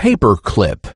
paperclip.